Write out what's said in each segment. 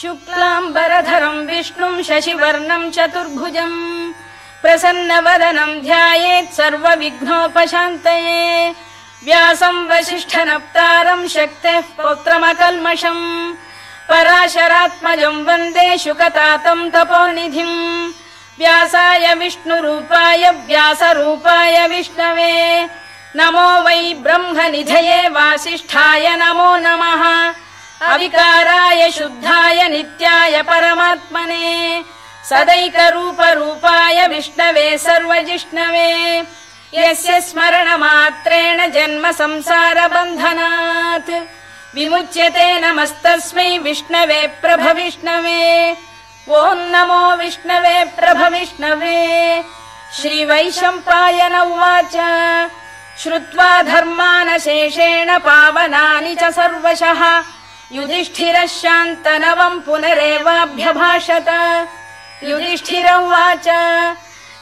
शुक्लाम्बरधरम् विष्णुम् शशिवर्णम् चतुर्भुजम् प्रसन्नवदनम् ध्यायेत् सर्वविघ्नोपशान्तये। व्यासम् वसिष्ठनप्तारम् शक्तेः पौत्रमकल्मषम्। पराशरात्मजम् वन्दे शुकतातम् तपोनिधिम्। व्यासाय विष्णुरूपाय व्यासरूपाय विष्णवे। नमो वै ब्रह्मनिधये वासिष्ठाय नमो नमः अविकाराय शुद्धाय नित्याय परमात्मने सदैकरूपरूपाय विष्णवे सर्वजिष्णवे यस्य स्मरणमात्रेण जन्म संसार बन्धनात् विमुच्यते नमस्तस्मै विष्णवे प्रभविष्णवे ॐ नमो विष्णवे प्रभविष्णवे। श्रीवैशम्पायन उवाच श्रुत्वा धर्मानशेषेण पावनानि च सर्वशः युधिष्ठिरः शान्तनवम् पुनरेवाभ्यभाषत। युधिष्ठिर उवाच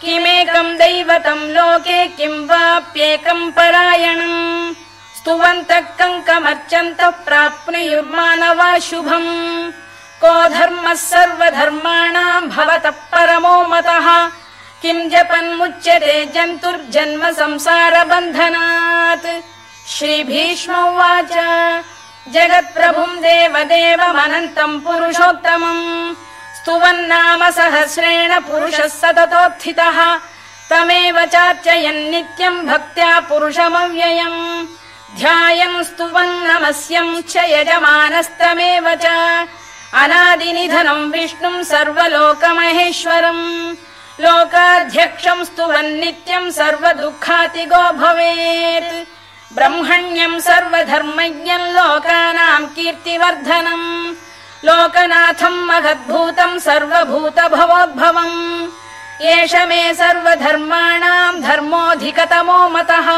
किमेकम् दैवतम् लोके किम् वाप्येकम् परायणम्? स्तुवन्तः कङ्कमर्चन्तः प्राप्नुयुर्मानवा शुभम् को धर्मः सर्वधर्माणाम् भवतः परमो मतः? किम् जपन्मुच्यते जन्तुर्जन्म संसार बन्धनात् श्रीभीष्म उवाच जगत्प्रभुम् देवदेवमनन्तम् पुरुषोत्तमम्। स्तुवन्नाम सहस्रेण पुरुषः सततोत्थितः। तमेव चार्चयन् नित्यम् भक्त्या पुरुषमव्ययम्। ध्यायम् स्तुवन् च यजमानस्तमेव च। अनादिनिधनम् विष्णुम् सर्वलोकमहेश्वरम्। लोकाध्यक्षम् स्तुवन् नित्यम् सर्वदुःखातिगो भवेत् ब्रह्मण्यम् सर्वधर्मज्ञम् लोकानाम् कीर्तिवर्धनम् लोकनाथम् महद्भूतम् सर्वभूत भवोद्भवम् एष मे सर्वधर्माणाम् धर्मोऽधिकतमो मतः।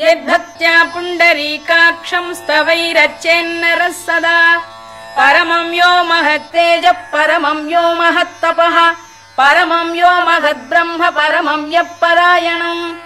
यद्भक्त्या पुण्डरीकाक्षम् स्तवैरच्चेन्नरः सदा। परमम् यो महत्तेजः परमम् यो महत्तपः। परमम् यो महद्ब्रह्म परमम् यः परायणम्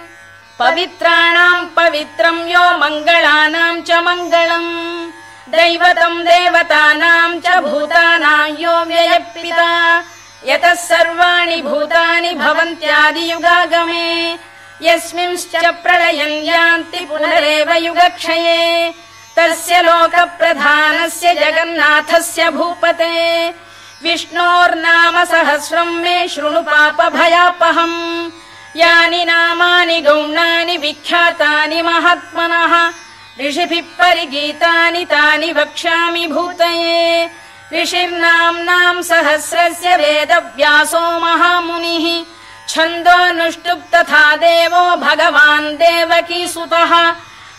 पवित्राणाम् पवित्रम् यो मङ्गलानाम् च मङ्गलम्। दैवतम् देवतानाम् च भूतानाम् यो व्ययपिता। यतः सर्वाणि भूतानि भवन्त्यादियुगागमे। यस्मिंश्च प्रलयम् यान्ति पुनरेव युगक्षये। तस्य लोकप्रधानस्य जगन्नाथस्य भूपते। विष्णोर्नाम सहस्रम् मे शृणु पापभयापहम् यानि नामानि गौणानि विख्यातानि महात्मनः। ऋषिभिः परिगीतानि तानि वक्ष्यामि भूतये। ऋषिर्नाम्नाम् सहस्रस्य वेदव्यासो महामुनिः। छन्दोऽनुष्टुप् तथा देवो भगवान् देवकी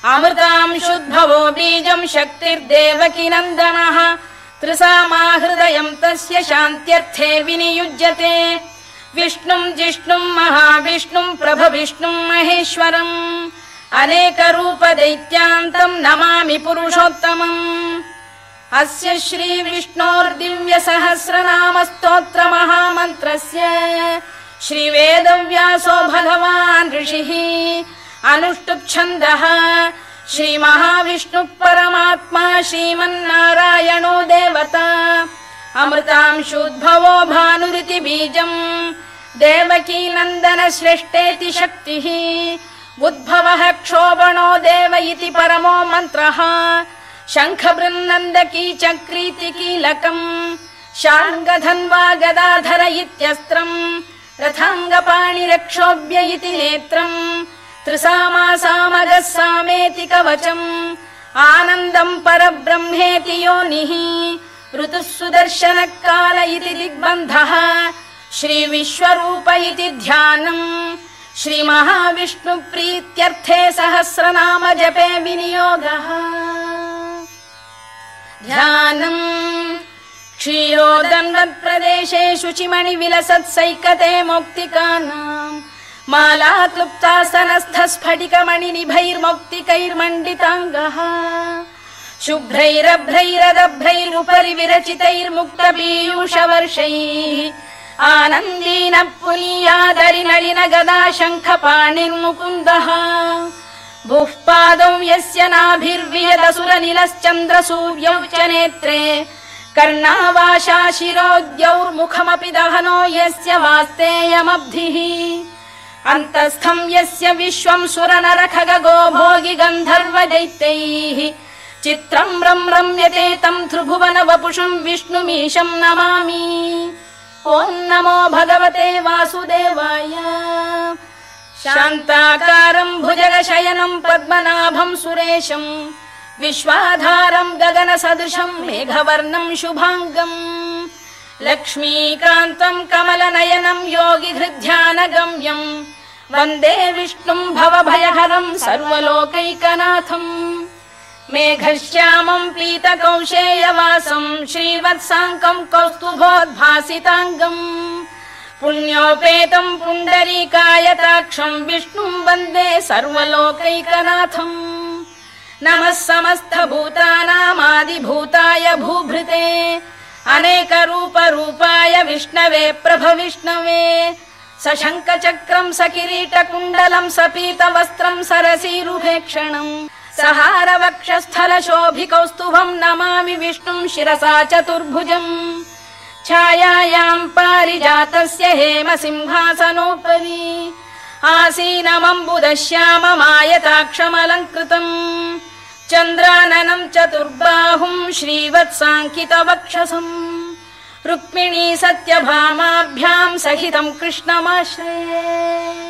अमृताम् शुद्भवो बीजम् शक्तिर्देवकी नन्दनः। त्रिसामाहृदयम् तस्य शान्त्यर्थे विनियुज्यते विष्णुम् जिष्णुम् महाविष्णुम् प्रभविष्णुम् महेश्वरम् अनेकरूप दैत्यान्तम् नमामि पुरुषोत्तमम्। अस्य श्रीविष्णोर्दिव्य सहस्रनाम स्तोत्र महामन्त्रस्य श्रीवेदव्यासो भगवान् ऋषिः अनुष्टुप्छन्दः श्रीमहाविष्णुः परमात्मा श्रीमन्नारायणो देवता अमृतांशुद्भवो भानुरिति बीजम्। देवकी नन्दन श्रेष्ठेति शक्तिः। उद्भवः क्षोभणो देव इति परमो मन्त्रः। शङ्खबृन्नन्दकी चक्रीति कीलकम् शार्ङ्गधन्वा गदाधर इत्यस्त्रम्। रथाङ्गपाणिरक्षोभ्य इति नेत्रम्। त्रिसामासामगः सामेति कवचम् आनन्दम् परब्रह्मेति योनिः ऋतुः सुदर्शन काल इति दिग्बन्धः श्रीविश्वरूप इति ध्यानम्। श्रीमहाविष्णु प्रीत्यर्थे सहस्रनाम जपे विनियोगः। ध्यानम्। क्षीरोदन्वत्प्रदेशे शुचिमणि विलसत्सैकते मौक्तिकानाम्। माला क्लुप्तासनस्थ स्फटिकमणि निभैर्मौक्तिकैर्मण्डिताङ्गः शुभ्रैरभ्रैरदभ्रैरुपरि विरचितैर्मुक्त पीयूष वर्षैः आनन्दीन पुनीयादरि गदा शङ्ख पाणिर्मुकुन्दः भुः पादौ यस्य निलश्चन्द्र सूर्यौ च नेत्रे कर्णावाशा शिरोद्यौर्मुखमपि दहनो यस्य वास्तेयमब्धिः अन्तस्थम् यस्य विश्वम् सुरनर खगो भोगि गन्धर्व दैत्यैः चित्रम् रम् रम्यते तम् त्रिभुवन वपुषुम् विष्णुमीशम् नमामि। ॐ नमो भगवते वासुदेवाय। शान्ताकारम् भुजगशयनम् पद्मनाभम् सुरेशम् विश्वाधारम् गगन सदृशम् मेघवर्णम् शुभाङ्गम् लक्ष्मीकान्तम् कमलनयनम् योगि हृद्यानगम्यम् वन्दे विष्णुम् भवभयहरम् सर्वलोकैकनाथम् मेघश्यामम् पीतकौशेयवासम् श्रीवत्साङ्कम् कौस्तुभोद्भासिताङ्गम् पुण्योपेतम् पुण्डरीकायताक्षम् विष्णुम् वन्दे सर्वलोकैकनाथम् नमः समस्तभूतानामादिभूताय भूभृते अनेकरूपरूपाय विष्णवे प्रभ विष्णवे स शङ्खचक्रम् स किरीटकुण्डलम् स पीतवस्त्रम् सरसीरुभेक्षणम् सहारवक्षस्थलशोभिकौस्तुभम् नमामि विष्णुम् शिरसा चतुर्भुजम्। छायायाम् पारिजातस्य हेम सिंहासनोपरि आसीनमम्बुदश्याममायताक्षमलङ्कृतम्। चन्द्राननम् चतुर्बाहुम् श्रीवत्साङ्कितवक्षसम्। रुक्मिणी सत्यभामाभ्याम् सहितम् कृष्णमाश्रये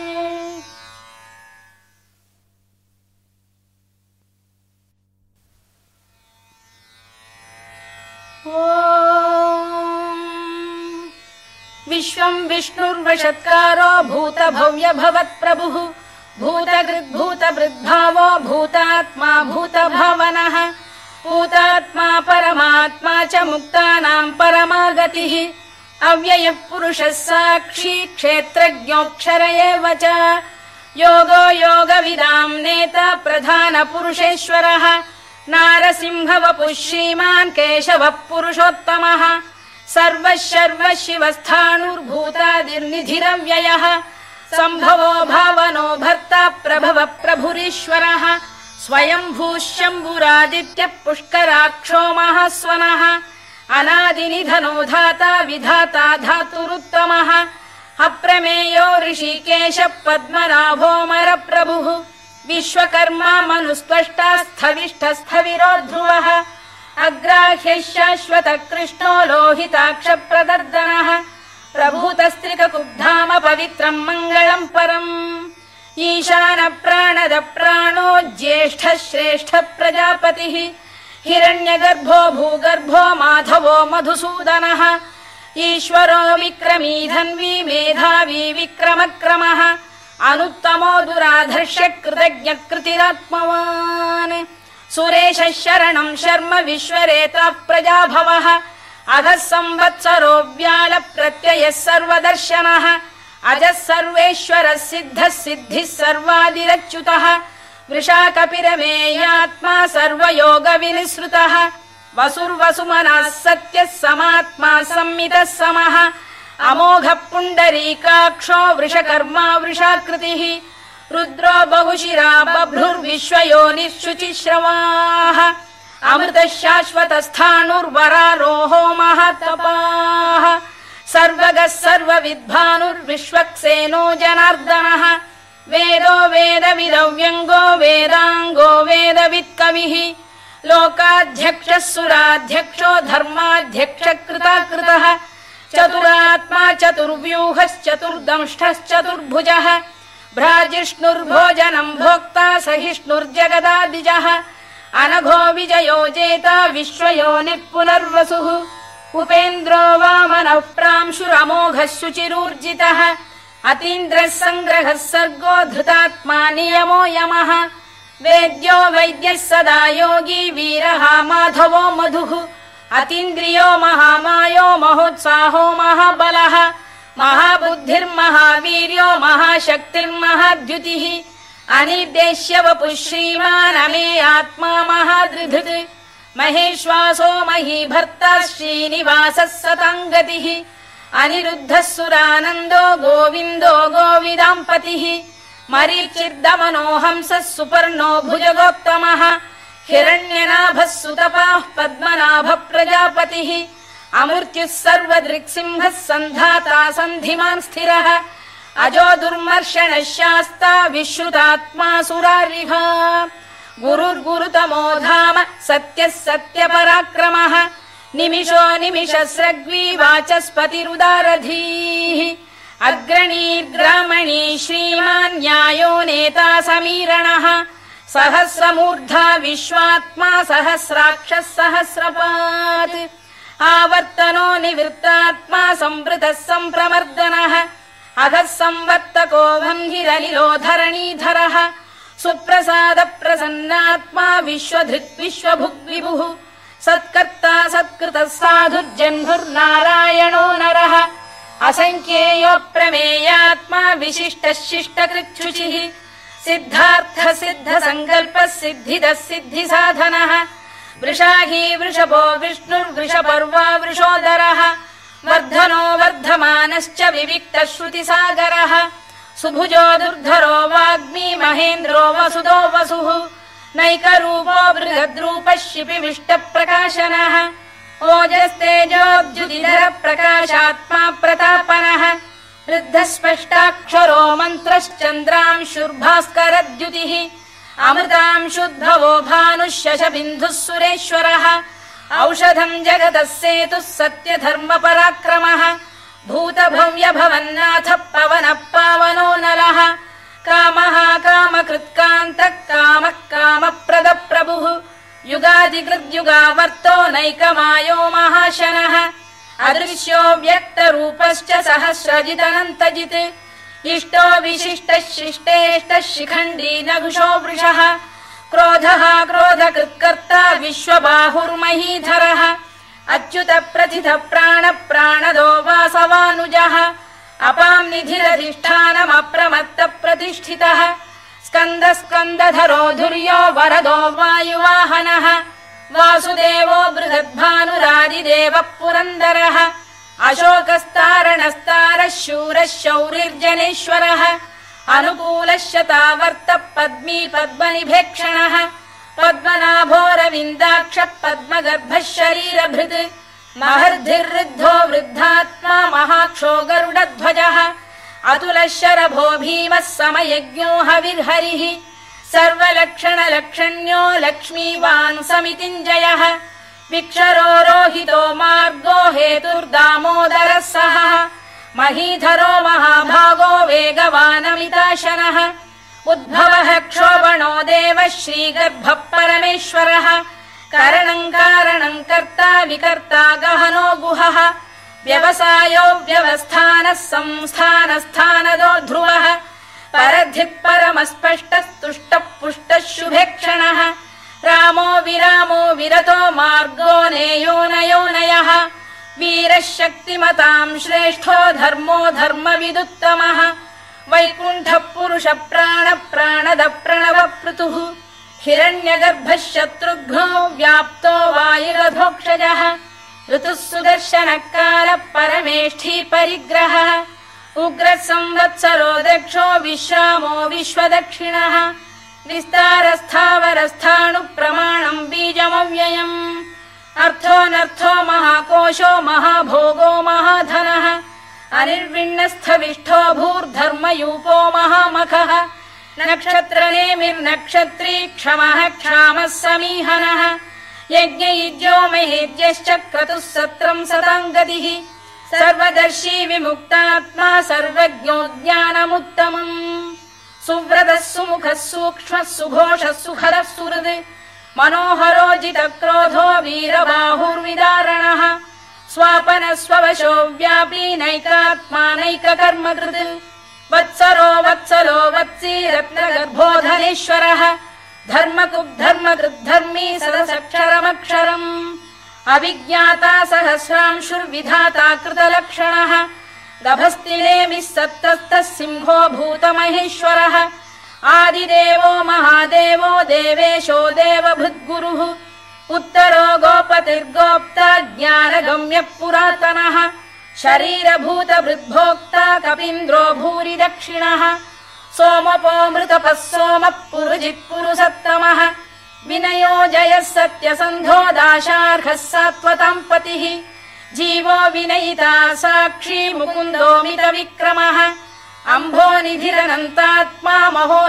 विश्वम् विष्णुर्वषत्कारो भूत भवत् प्रभुः भूतात्मा भूत भावनः भूतात्मा परमात्मा च मुक्तानाम् परमागतिः। अव्ययः पुरुषः साक्षी क्षेत्रज्ञोऽक्षर एव च। योगो योगविदाम् नेता प्रधान पुरुषेश्वरः। नारसिंह वपुः श्रीमान् केशवः पुरुषोत्तमः सर्वः शर्व शिवस्थाणुर्भूतादिर्निधिरव्ययः सम्भवो भावनो भर्ता प्रभव प्रभुरीश्वरः। स्वयम्भूः शम्भुरादित्यः पुष्कराक्षो महास्वनः। अनादिनिधनो धाता विधाता धातुरुत्तमः। अप्रमेयो ऋषिकेश पद्मनाभोमर प्रभुः विश्वकर्मा मनुस्त्वष्टा स्थविष्ठ स्थविरो ध्रुवः अग्राह्यः शाश्वत कृष्णो लोहिताक्ष प्रदर्दनः प्रभूतस्त्रिककुब्धाम पवित्रम् मङ्गलम् परम्। ईशान प्राणद प्राणो ज्येष्ठ श्रेष्ठ प्रजापतिः हिरण्यगर्भो भूगर्भो माधवो मधुसूदनः। ईश्वरो विक्रमी धन्वी मेधावी विक्रमक्रमः। अनुत्तमो दुराधर्ष कृतज्ञ कृतिरात्मवान् सुरेशः शरणम् शर्म विश्वरेता प्रजा भवः अधः संवत्सरो व्याल प्रत्ययः सर्वदर्शनः। अजः सर्वेश्वरः सिद्धः सिद्धिः सर्वादिरच्युतः। वृषा कपिरमेयात्मा सर्वयोग वसुर्वसुमनः सत्यः समात्मा संमितः समः। अमोघ पुण्डरीकाक्षो वृषकर्मा वृषाकृतिः रुद्रो बहुशिरा बभ्रुर्विश्वयोनिः शुचिश्रवाः अमृतः शाश्वतस्थाणुर्वरारोहो महातपाः सर्वगः सर्वविद्भानुर्विश्वक्सेनो जनार्दनः। वेदो वेदविदव्यङ्गो वेदाङ्गो वेदवित्कविः। लोकाध्यक्षः सुराध्यक्षो धर्माध्यक्ष कृताकृतः चतुरात्मा चतुर्व्यूहश्चतुर्दंष्टश्चतुर्भुजः भ्राजिष्णुर्भोजनम् भोक्ता सहिष्णुर्जगदादिजः। अनघो विजयो जेता विश्वयोनिः पुनर्वसुः उपेन्द्रो वामनः प्रांशुरमोघः शुचिरूर्जितः अतीन्द्रः सङ्ग्रहः सर्गो धृतात्मा नियमो यमः। वेद्यो वैद्यः सदा योगी वीरः माधवो मधुः। अतीन्द्रियो महामायो महोत्साहो महाबलः महाबुद्धिर्महावीर्यो महाशक्तिर्महाद्युतिः। अनिर्देश्य वपुः श्रीमानमे आत्मा महादृधृत् महेश्वासो मही भर्ता श्रीनिवासः सताङ्गतिः अनिरुद्धः सुरानन्दो गोविन्दो गोविदाम्पतिः। मरीचिर्दमनो हंसः सुपर्णो भुजगोत्तमः। हिरण्यनाभः सुतपाः पद्मनाभ प्रजापतिः अमृत्युः सर्वदृक्सिंहः सन्धाता सन्धिमान् स्थिरः। अजो दुर्मर्षणः शास्ता विश्रुतात्मा सुरारिभा गुरुर्गुरुतमो धाम सत्यः सत्यपराक्रमः। निमिषो निमिषस्रग्वी वाचस्पतिरुदारधीः। अग्रणीर्ग्रामणी श्रीमान् न्यायो नेता समीरणः। सहस्रमूर्धा विश्वात्मा सहस्राक्षः सहस्रपात् आवर्तनो निवृत्तात्मा संवृतः सम्प्रमर्दनः अधः संवर्तको भङ्गिरलिलो धरणीधरः सुप्रसाद प्रसन्नात्मा विश्वधृक् विश्वभुग्विभुः। सत्कर्ता सत्कृतः साधुर्जह्नुर्नारायणो नरः। असङ्ख्येयोप्रमेयात्मा विशिष्टः शिष्टकृच्छुचिः। सिद्धार्थ सिद्ध सङ्कल्पः सिद्धिदः सिद्धि साधनः वृषाही वृषभो विष्णुर्वृषपर्वा वृषोदरः वर्धनो वर्धमानश्च विविक्तः श्रुतिसागरः सुभुजो दुर्धरो वाग्मी महेन्द्रो वसुदो वसुः नैकरूपो बृहद्रूपः शिपिविष्ट प्रकाशनः ओजस्तेजोद्युदिधर प्रकाशात्मा प्रतापनः वृद्धः स्पष्टाक्षरो अमृतांशुद्भवो भानुः शशबिन्दुः सुरेश्वरः। औषधम् जगतः सेतुः सत्यधर्मपराक्रमः। भूतभव्य भवन्नाथ पवनः पावनो नलः। कामः कामकृत्कान्तः कामः कामप्रद प्रभुः युगादिकृद्युगावर्तो नैकमायो महाशनः। अदृश्यो व्यक्तरूपश्च सहस्रजिदनन्तजित् इष्टो विशिष्टः शिष्टेष्टः शिखण्डी नघुषो वृषः। क्रोधः क्रोधकृत्कर्ता विश्वबाहुर्महीधरः। अच्युत प्रथित प्राण प्राणदो वासवानुजः। अपाम् निधिरधिष्ठानमप्रमत्त प्रतिष्ठितः। स्कन्द स्कन्दधरो धुर्यो वरदो वायुवाहनः। वासुदेवो बृहद्भानुरादिदेवः पुरन्दरः अशोकस्तारणस्तारः शूरः शौरिर्जनेश्वरः अनुकूलः शतावर्त पद्मी पद्मनिभेक्षणः पद्मनाभोरविन्दाक्ष पद्मगर्भः शरीरभृत् महर्धिर्वृद्धो वृद्धात्मा महाक्षो गरुडध्वजः अतुलः शरभो भीमः समयज्ञो हविर्हरिः सर्वलक्षणलक्षण्यो लक्ष्मीवान् समितिञ्जयः विक्षरो रोहितो मार्गो हेतुर्दामोदरः सह। महीधरो महाभागो वेगवानमिताशनः। उद्भवः क्षोभणो देवः श्रीगर्भः परमेश्वरः करणम् कारणम् कर्ता विकर्ता गहनो गुहः। व्यवसायो व्यवस्थानः संस्थानस्थानदो ध्रुवः। परधिः परमस्पष्टस्तुष्टः पुष्टः शुभेक्षणः रामो विरामो विरतो मार्गो नेयोनयोनयः वीरः शक्तिमताम् श्रेष्ठो धर्मो धर्मविदुत्तमः। वैकुण्ठः पुरुष प्राण हिरण्यगर्भः शत्रुघ्नो व्याप्तो वायुरधोक्षजः। ऋतुः सुदर्शनः कालः परमेष्ठी परिग्रहः उग्रः संवत्सरो दक्षो विश्रामो विश्वदक्षिणः विस्तारस्थावरस्थाणु प्रमाणम् बीजमव्ययम्। अर्थोऽनर्थो महाकोशो महाभोगो महाधनः। अनिर्विण्णस्थविष्ठो भूर्धर्मयूपो महामखः। नक्षत्रनेमिर्नक्षत्री क्षमः क्षामः समीहनः। यज्ञयुज्यो महेद्यश्च क्रतुः सत्रम् सताम् गतिः। सर्वदर्शी विमुक्तात्मा सर्वज्ञो ज्ञानमुत्तमम् सुव्रतः सुमुखः सूक्ष्मः सुघोषः सुखरः सुहृद् मनोहरोजितक्रोधो वीरबाहुर्विदारणः स्वापन स्ववशो व्यापी नैकात्मा नैककर्मकृत् वत्सरो वत्सलो वत्सी रत्नगर्भोधनेश्वरः। धर्मकुब्धर्मकृद्धर्मी सदसक्षरमक्षरम्। अभिज्ञाता सहस्रांशुर्विधाता कृतलक्षणः गभस्तिनेमिः सत्तस्तः सिंहो भूतमहेश्वरः। आदिदेवो महादेवो देवेशो देवभृद्गुरुः। उत्तरो गोपतिर्गोप्ता ज्ञानगम्यः पुरातनः शरीरभूतभृद्भोक्ता कपीन्द्रो भूरि दक्षिणः। सोमपो सोमः पुरुजित्पुरुसत्तमः विनयो जयः सत्यसन्धो दाशार्हः सात्वताम् पतिः जीवो विनयिता साक्षी मुकुन्दोमित विक्रमः अम्भो निधिरनन्तात्मा महो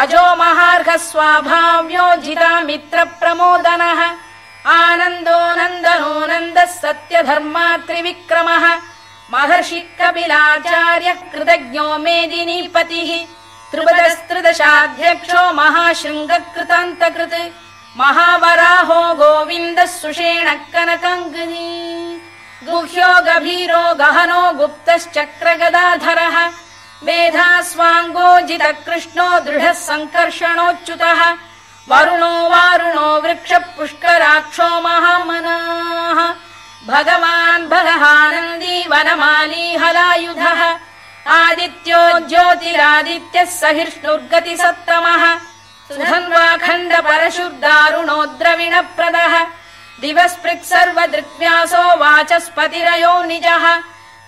अजो महार्घ स्वाभाव्यो जिता मित्र प्रमोदनः आनन्दो नन्दनो नन्दः सत्य त्रिविक्रमः। महर्षि कपिलाचार्यः कृतज्ञो मेदिनीपतिः। त्रिपदस्त्रिदशाध्यक्षो महाशृङ्गकृतान्तकृत् महावराहो गोविन्दः सुषेण कनकाङ्गनी गुह्यो गभीरो गहनो गुप्तश्चक्र गदाधरः मेधास्वाङ्गोजित कृष्णो दृढः सङ्कर्षणोच्युतः वरुणो वारुणो वृक्ष पुष्कराक्षो महामनाः भगवान् भगहानन्दी वनमाली हलायुधः आदित्यो ज्योतिरादित्यः सहिष्णुर्गति सत्तमः सुधन्वाखण्ड परशुर्दारुणो द्रविणप्रदः दिवस्पृक् सर्वदृग्व्यासो वाचस्पतिरयो निजः।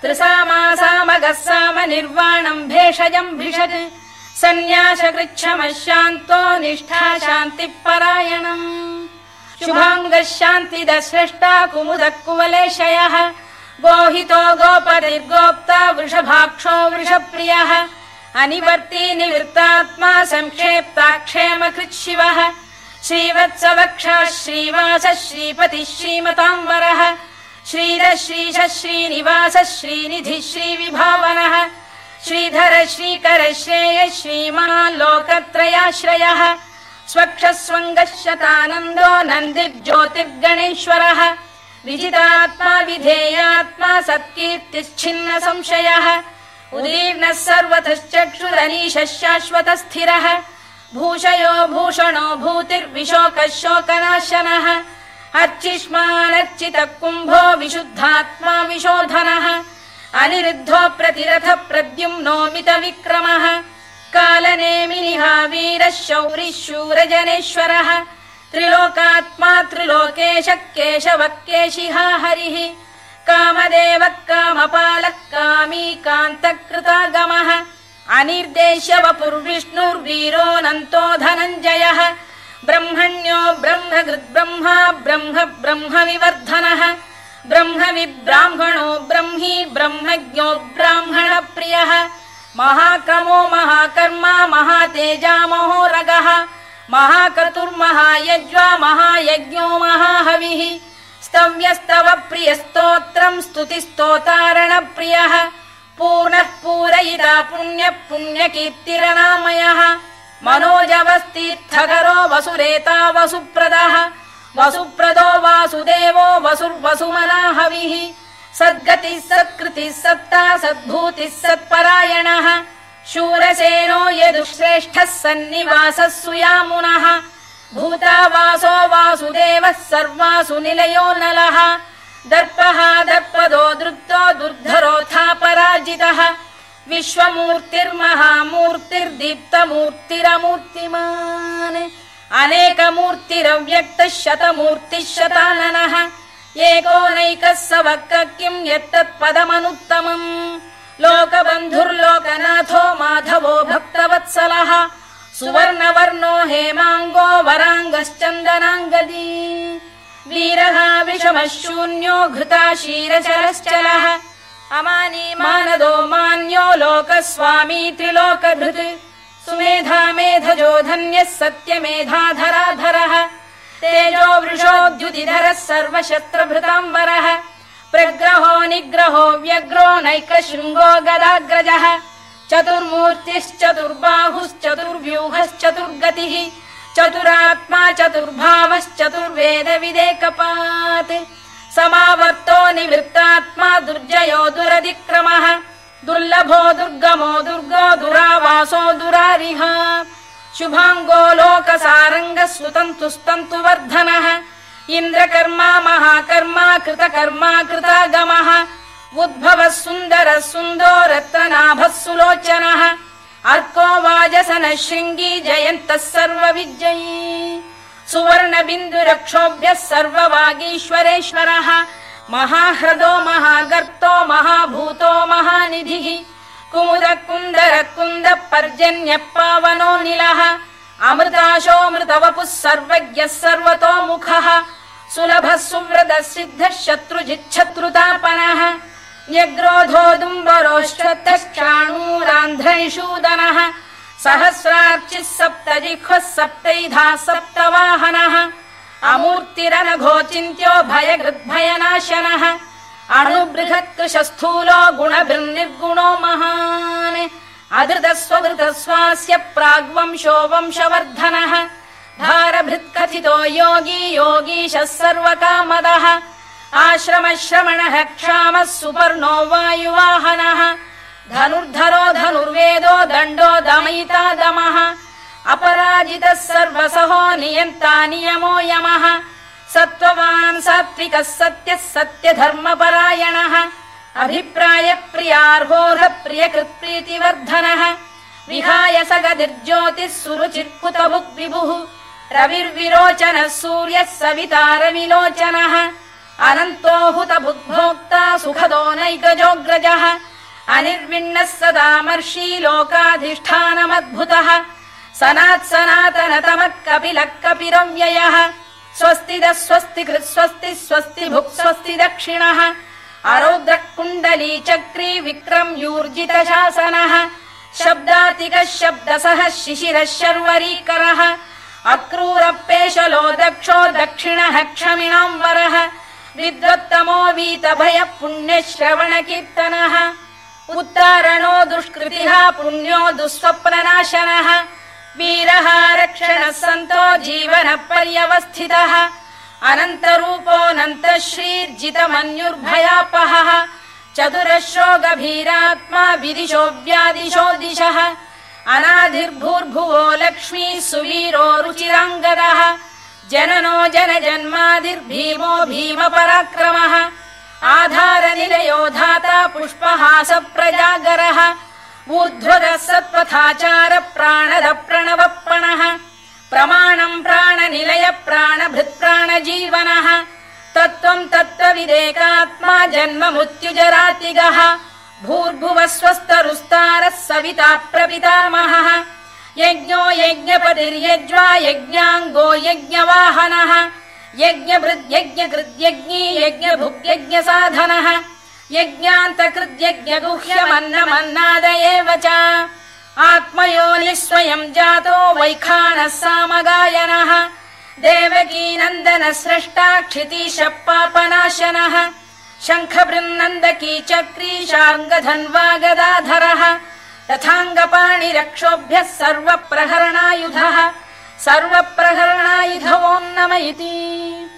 त्रिसामासामगः साम निर्वाणम् भेषजम् भिषज सन्न्यास शान्तो निष्ठा शान्तिः परायणम् शुभाङ्गः शान्तिदश्रेष्टा कुमुदः कुवलेशयः गोहितो गोपतिर्गोप्ता वृषभाक्षो वृषप्रियः अनिवर्ती निवृत्तात्मा संक्षेप्ताक्षेम कृच्छिवः श्रीवत्सवक्षा श्रीवास श्रीपतिः श्रीमताम्बरः। श्रीरः श्रीश श्रीनिवास श्रीनिधि श्रीविभावनः। श्रीधर श्रीकर श्रेय श्रीमान् लोकत्रयाश्रयः स्वक्षस्वङ्गः शतानन्दो नन्दिर्ज्योतिर्गणेश्वरः। विजितात्मा विधेयात्मा सत्कीर्तिश्छिन्न संशयः उदीर्णः सर्वतश्चक्षुरनीशः शाश्वत स्थिरः भूषयो भूषणो भूतिर्विशोकः शोकनाशनः अर्चिष्मानर्चितः कुम्भो विशुद्धात्मा विशोधनः। अनिरुद्धो प्रतिरथ प्रद्युम्नोमित विक्रमः कालनेमिनिहा वीरः शौरिः शूरजनेश्वरः त्रिलोकात्मा त्रिलोकेश केशवः केशिहा हरिः कामदेवः कामपालः कामी कान्तकृतागमः अनिर्देश्य वपुर्विष्णुर्वीरोऽनन्तो धनञ्जयः। ब्रह्मण्यो ब्रह्मकृद्ब्रह्मा ब्रह्म ब्रह्म विवर्धनः ब्रह्म ब्रह्मज्ञो ब्राह्मण प्रियः महाक्रमो महाकर्मा महातेजामहोरगः महाकतुर्महायज्वा महायज्ञो महाहविः स्तव्यस्तव प्रियस्तोत्रम् स्तुतिस्तोतारण प्रियः पूर्णः पूरयिता पुण्यः पुण्यकीर्तिरनामयः। मनोजवस्तीर्थकरो वसुरेता वसुप्रदः। वसुप्रदो वासुदेवो वसुर्वसुमनाहविः सद्गतिः सत्कृतिः सत्ता सद्भूतिः सत्परायणः। शूरसेनो यदुश्रेष्ठः सन्निवासः सुयामुनः भूतावासो वासुदेवः सर्वासु निलयो नलः। दर्पः दर्पदो दृप्तो दुर्धरोऽथा पराजितः विश्वमूर्तिर्महामूर्तिर्दीप्तमूर्तिरमूर्तिमान्। अनेकमूर्तिरव्यक्तः शतमूर्तिः शताननः एकोनैकः स वक् किम् यत्तत्पदमनुत्तमम्। लोकबन्धुर्लोकनाथो माधवो भक्तवत्सलः। सुवर्णवर्णो हेमाङ्गो वराङ्गश्चन्दनाङ्गदी। वीरः विषमः शून्यो घृता क्षीरचरश्चलः। अमानी मानदो मान्यो लोकस्वामी त्रिलोकधृत्। सुमेधा मेधजो धन्यः सत्यमेधाधराधरः। तेजो वृषोद्युतिधरः सर्वशस्त्रभृताम्बरः प्रग्रहो निग्रहो व्यग्रो नैकशृङ्गो गदाग्रजः। चतुर्मूर्तिश्चतुर्बाहुश्चतुर्व्यूहश्चतुर्गतिः चतुरात्मा चतुर्भावश्चतुर्वेद विदेकपात् समावर्तो निवृत्तात्मा दुर्जयो दुरधिक्रमः दुर्लभो दुर्गमो दुर्गो दुरावासो दुरारिह। शुभाङ्गो लोकसारङ्गः सुतन्तुस्तन्तु वर्धनः इन्द्रकर्मा महाकर्मा कृतकर्मा कृतागमः। उद्भवः सुन्दरः सुन्दो रत्ननाभः सुलोचनः शृङ्गी जयन्तः सर्वविजयी। सुवर्णबिन्दुरक्षोभ्यः सर्ववागीश्वरेश्वरः। महाह्रदो महागर्तो महाभूतो महानिधिः। कुमुद कुन्दर कुन्द पर्जन्यः पावनो निलः अमृताशोऽमृतवपुः सर्वज्ञः सर्वतोमुखः सुलभः सुव्रतः सिद्धः शत्रुजिच्छत्रुतापनः न्यग्रोधोदुम्बरोश्चक्षाणूरान्ध्रैषूदनः सहस्रार्चिः सप्तजिह्वः सप्तैधा सप्तवाहनः अमूर्तिरनघोचिन्त्यो भयगृद्भयनाशनः अणुबृहत्कृशस्थूलो गुणभिर्निर्गुणो महान् अधृतस्वधृतस्वास्य प्राग्वंशो वंशवर्धनः भारभृत्कथितो योगी योगीशः सर्वकामदः आश्रमश्रमणः क्षामः सुपर्णो वायुवाहनः धनुर्धरो धनुर्वेदो दण्डो दमयिता दमः। अपराजितः सर्वसहो नियन्ता नियमो यमः। सत्त्ववान् सात्विकः सत्यः सत्यधर्मपरायणः। अभिप्राय प्रियार्होध प्रियकृत्प्रीतिवर्धनः विहाय सगतिर्ज्योतिः सुरुचित्कुतभुक् विभुः। रविर्विरोचनः सूर्यः सवितारविलोचनः अनन्तो हुत बुद्भोक्ता सुखदो नैकजोऽग्रजः अनिर्विण्णः सदामर्षी लोकाधिष्ठानमद्भुतः। सनात् सनातनतमः कपिलः कपिरव्ययः स्वस्तिदः स्वस्ति कृत् स्वस्ति भुक् स्वस्ति दक्षिणः। अरौद्रः कुण्डली चक्री विक्रम् यूर्जित शब्दातिकः शब्दसः शिशिरः शर्वरीकरः। अक्रूरपेशलो दक्षो दक्षिणः क्षमिणाम् वरः। विद्वत्तमो वीतभयः पुण्यश्रवण कीर्तनः उत्तारणो दुष्कृतिः पुण्यो दुःस्वप्ननाशनः। वीरः रक्षणः सन्तो जीवन पर्यवस्थितः अनन्तरूपोऽनन्त श्रीर्जितमन्युर्भयापहः चतुरश्रो गभीरात्मा विदिशो व्यादिशो दिशः। अनाधिर्भूर्भुवो लक्ष्मी सुवीरो रुचिराङ्गदः। जननो जन जन्मादिर्भीमो भीम आधारनिलयो धाता पुष्पहास प्रजागरः ऊर्ध्वरः सत्पथाचार प्राणद प्रणवप्रणः प्रमाणम् प्राणनिलय प्राणभृत्प्राणजीवनः तत्त्वम् तत्त्वविदेकात्मा जन्म मृत्युजरातिगः भूर्भुवः सविता प्रपितामहः यज्ञो यज्ञपतिर्यज्वा यज्ञाङ्गो यज्ञवाहनः यज्ञभृद्यज्ञकृद्यज्ञी यज्ञभुग्यज्ञ साधनः यज्ञान्तकृद्यज्ञगुह्यमन्नमन्नाद एव च। आत्मयोनिः स्वयम् जातो वैखानः सामगायनः। देवकीनन्दन स्रष्टा क्षितीश पापनाशनः शङ्खबृन्नन्दकी चक्रीशाङ्गधन्वा गदाधरः तथाङ्गपाणिरक्षोभ्यः सर्वप्रहरणायुधः सर्वप्रहरणायुधवोन्नम इति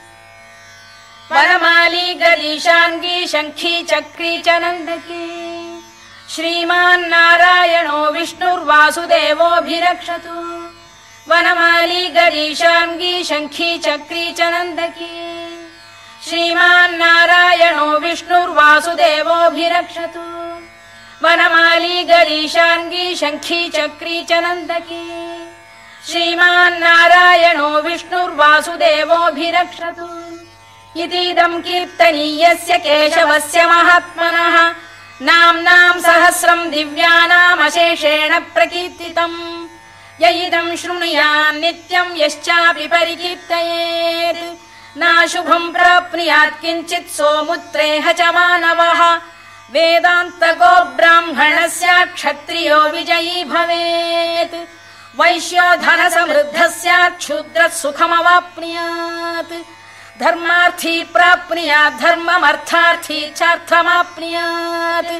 वनमाली गरीशाङ्गी शङ्खी चक्री च नन्दकी। श्रीमान्नारायणो विष्णुर्वासुदेवोऽभिरक्षतु। वनमाली गरीशाङ्गी शङ्खी चक्री च नन्दकी। श्रीमान्नारायणो विष्णुर्वासुदेवोऽभिरक्षतु। वनमाली गरीशाङ्गी शङ्खी चक्री च नन्दकी श्रीमान्नारायणो विष्णुर्वासुदेवोऽभिरक्षतु। इतीदम् कीर्तनीयस्य केशवस्य महात्मनः। नाम्नाम् सहस्रम् दिव्यानामशेषेण प्रकीर्तितम्। य इदम् शृणुयान् नित्यम् यश्चापि परिकीर्तयेत्। नाशुभम् प्राप्नुयात् किञ्चित् सोमुत्रेह च मानवः। वेदान्तको ब्राह्मणस्य क्षत्रियो विजयी भवेत् वैश्यो धन स्यात् क्षुद्रः सुखमवाप्नुयात् धर्मार्थी प्राप्नुयात् धर्ममर्थार्थी चार्थमाप्नुयात्।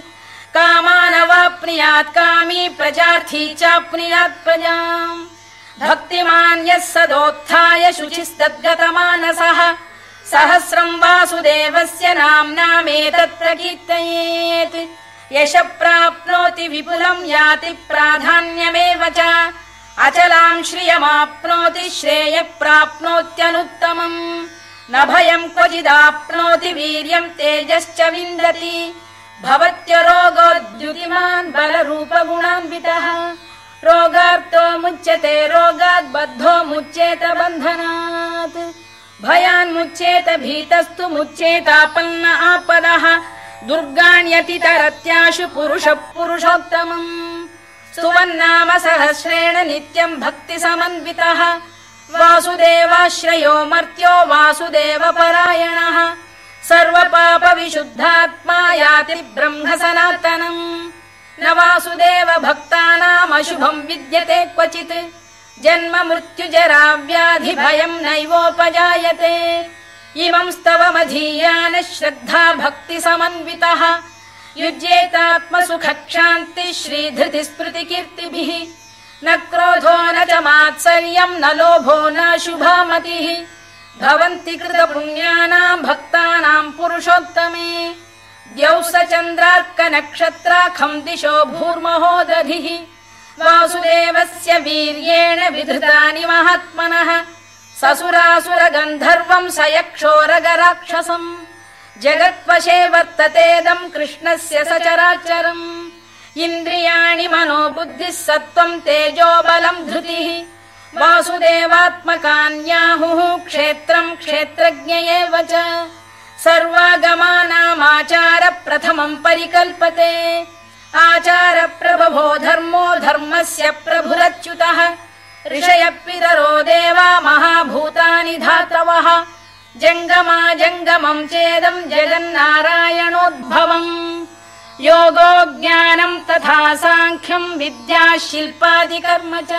कामानवाप्नुयात् कामी प्रजार्थी चाप्नुयात् प्रजाम्। भक्तिमान् यः सदोत्थाय शुचिस्तद्गतमानसः सहस्रम् वासुदेवस्य नाम्नामेतत् प्रकीर्तयेत्। यश प्राप्नोति विपुलम् याति प्राधान्यमेव च अचलाम् श्रियमाप्नोति श्रेय प्राप्नोत्यनुत्तमम् न भयम् क्वचिदाप्नोति वीर्यम् तेजश्च विन्दति। भवत्यरोगोद्युतिमान् बलरूपगुणान्वितः। रोगार्तो मुच्यते रोगात् बद्धो मुच्येत बन्धनात्। भयान्मुच्येत भीतस्तु मुच्येतापन्न आपदः। दुर्गाण्यतितरत्याशु पुरुष पुरुषोत्तमम् स्तुवन्नाम सहस्रेण नित्यम् भक्ति समन्वितः वासुदेवाश्रयो मर्त्यो वासुदेव परायणः सर्वपाप विशुद्धात्मा याति ब्रह्म सनातनम् न वासुदेव भक्तानामशुभम् विद्यते क्वचित्। जन्म मृत्युजरा व्याधि भयम् नैवोपजायते। इमम् स्तवमधीयान श्रद्धा भक्ति समन्वितः स्मृति कीर्तिभिः न क्रोधो न च मात्सर्यम् न लोभो न शुभामतिः। भवन्ति कृत पुण्यानाम् भक्तानाम् पुरुषोत्तमे। द्यौ स चन्द्रार्क नक्षत्राखम् दिशो भूर्महो दधिः वासुदेवस्य वीर्येण विधृतानि महात्मनः। ससुरासुर गन्धर्वम् स यक्षोरगराक्षसम् जगत्वशे वर्ततेदम् कृष्णस्य सचराचरम्। इन्द्रियाणि मनो बुद्धिः सत्त्वम् तेजो बलम् धृतिः। वासुदेवात्मकान्याहुः क्षेत्रम् क्षेत्रज्ञ एव च। सर्वागमानामाचार प्रथमम् परिकल्पते। आचार प्रभवो धर्मो धर्मस्य प्रभुरच्युतः। ऋषयः पितरो देवा महाभूतानि धातवः जङ्गमा जङ्गमम् चेदम् जगन्नारायणोद्भवम्। योगो ज्ञानम् तथा साङ्ख्यम् विद्या शिल्पादिकर्म च।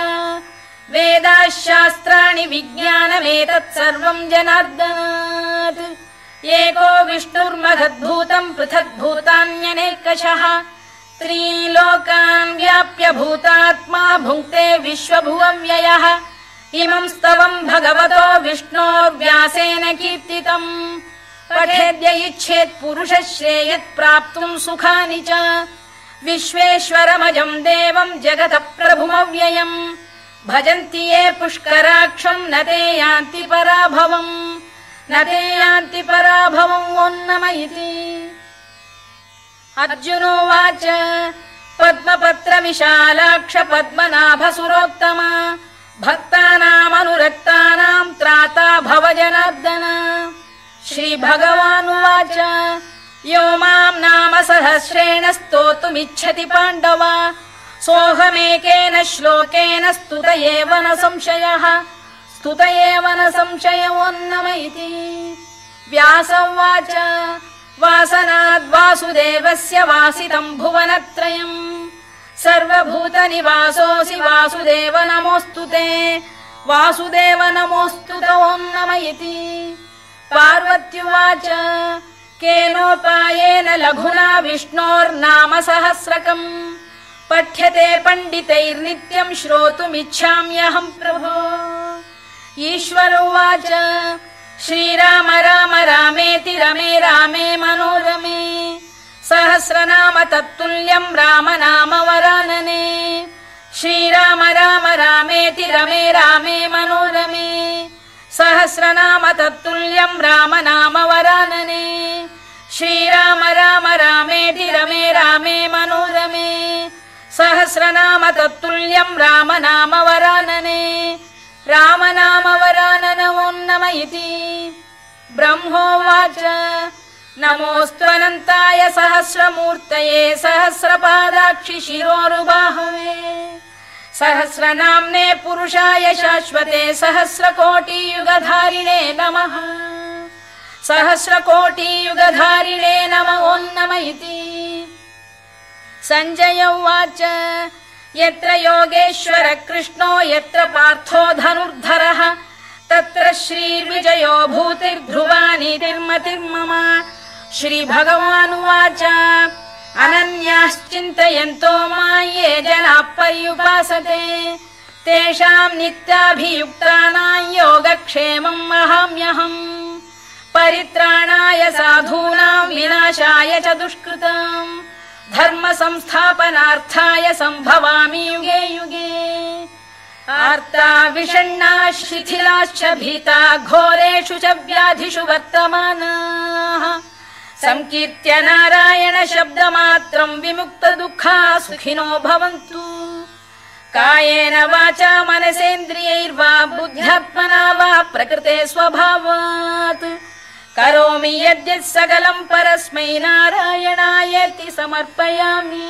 वेदाः शास्त्राणि विज्ञानमेतत् सर्वम् जनार्दनात्। एको विष्णुर्महद्भूतम् पृथग्भूतान्यनेकशः। त्रीलोकान् व्याप्य भूतात्मा भुङ्क्ते विश्वभुवव्ययः इमम् स्तवम् भगवतो विष्णोर्व्यासेन कीर्तितम् पठेद्य इच्छेत् पुरुष श्रेयत् प्राप्तुम् सुखानि च। विश्वेश्वरमजम् देवम् जगत प्रभुमव्ययम् भजन्ति ये पुष्कराक्षम् न ते यान्ति पराभवम्। न ते यान्ति पराभवम् वोन्नम इति। अर्जुनोवाच पद्मपत्र विशालाक्ष पद्मनाभ सुरोत्तमा भक्तानामनुरक्तानाम् त्राता भव जनार्दन श्रीभगवानुवाच यो माम् नाम सहस्रेण स्तोतुमिच्छति पाण्डव। सोऽहमेकेन श्लोकेन स्तुत एव न संशयः। स्तुत एव न संशयोन्नम इति। व्यास उवाच वासनाद्वासुदेवस्य वासितम् भुवनत्रयम् सर्वभूत निवासोऽसि वासुदेव नमोऽस्तु ते। वासुदेव नमोऽस्तु नम इति। पार्वत्युवाच केनोपायेन लघुना विष्णोर्नाम सहस्रकम्। पठ्यते पण्डितैर्नित्यम् श्रोतुमिच्छाम्यहम् प्रभो। ईश्वर उवाच श्रीराम राम रामेति रमे रामे मनोरमे सहस्रनाम तत्तुल्यम् राम नाम वरानने श्रीराम राम रामेति रमे रामे मनोरमे। सहस्रनाम तत्तुल्यम् राम नाम वरानने श्रीराम राम रामेति रमे रामे मनोरमे। सहस्रनाम तत्तुल्यम् राम नाम वरानने राम नाम वराननवोन्नम इति। ब्रह्मोवाच नमोऽस्त्वनन्ताय सहस्रमूर्तये सहस्रपादाक्षि शिरोरुबाहवे। सहस्रनाम्ने पुरुषाय शाश्वते सहस्रकोटियुगधारिणे नमः। सहस्रकोटियुगधारिणे नम ओन्नम इति। सञ्जय उवाच यत्र योगेश्वर कृष्णो यत्र पार्थो धनुर्धरः तत्र श्रीर्विजयो भूतिर्ध्रुवानि तिर्मतिर्मम श्रीभगवानुवाच। अनन्याश्चिन्तयन्तो मा ये जनाः पर्युपासते तेषाम् नित्याभियुक्तानाम् योगक्षेमम् वहाम्यहम् परित्राणाय साधूनाम् विनाशाय च दुष्कृतम्। धर्म संस्थापनार्थाय सम्भवामि युगे युगे। आर्ता विषण्णा शिथिलाश्च भीता घोरेषु च व्याधिषु वर्तमानाः सङ्कीर्त्य नारायण शब्दमात्रम् विमुक्त दुःखा सुखिनो भवन्तु। कायेन वाचा मनसेन्द्रियैर्वा बुद्ध्यात्मना वा प्रकृते स्वभावात्। करोमि यद्यत् सकलम् परस्मै नारायणायति समर्पयामि